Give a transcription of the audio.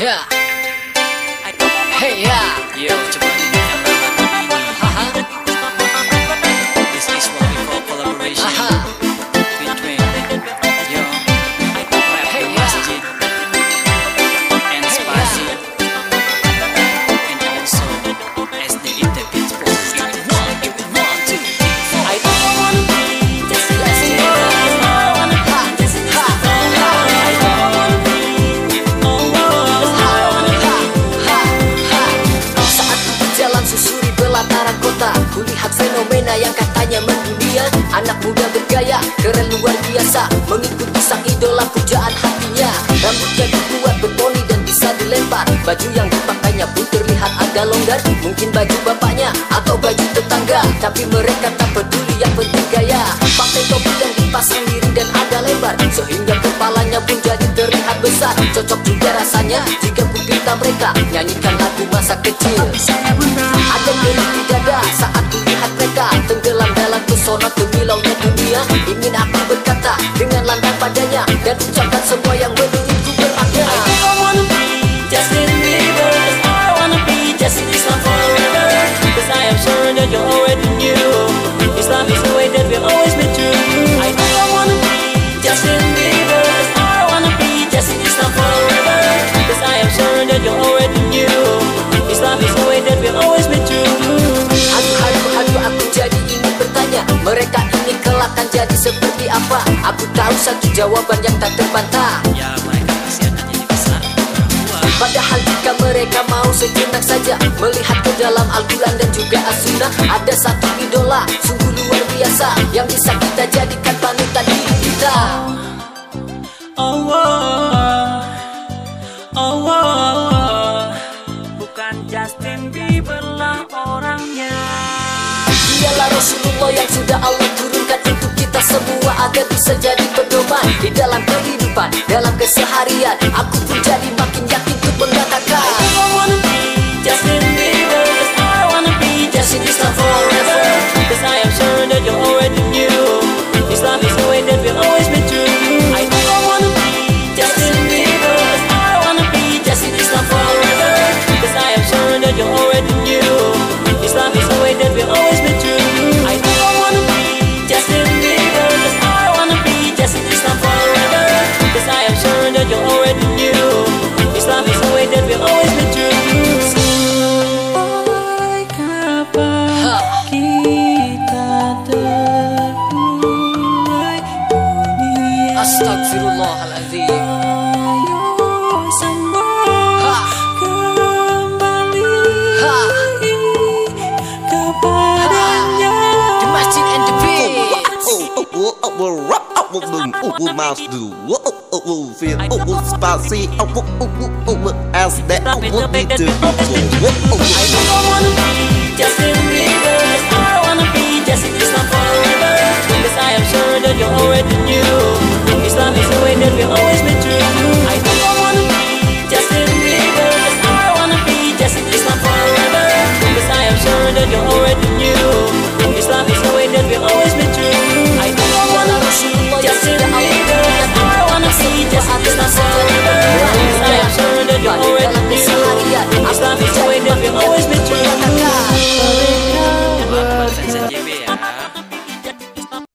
Yeah. Hey ya. Yo, luar biasa. Mengikuti sang idola pujaan hatinya. Rambutnya dibuat berponi dan bisa dilempar. Baju yang dipakainya pun terlihat agak longgar. Mungkin baju bapaknya atau baju tetangga. Tapi mereka tak peduli yang penting gaya. Pakai topi yang dipasang miring dan agak lebar. Sehingga kepalanya pun jadi terlihat besar. Cocok juga rasanya jika ku mereka. Nyanyikan lagu masa kecil. Ada nyeri di dada saat ku lihat mereka. Tenggelam dalam pesona gemilaunya dunia. Ingin aku Dan ucapkan semua yang menurutku bermakna I don't wanna be Justin Bieber. I wanna be Justin Islam forever. Cause I am sure that you already knew Islam is the way that we'll always be true. I don't wanna be Justin Bieber. I wanna be Justin Islam forever. Cause I am sure that you already knew Islam is the way that we'll always be true. Aduh, aduh, aduh, aku jadi ingin bertanya. Mereka Aku tahu satu jawaban yang tak terbantah. Ya mereka pasti akan jadi besar Padahal jika mereka mau sejenak saja Melihat ke dalam Al-Quran dan juga As-Sunnah Ada satu idola, sungguh luar biasa Yang bisa kita jadikan panutan hidup kita. Oh, oh. Bukan Justin Bieber lah orangnya. Dialah Rasulullah yang sudah Allah turunkan kehidupan, dalam keseharian. Aku pun jadi الله العظيم Mouse do feel spicy. Ask that. I don't wanna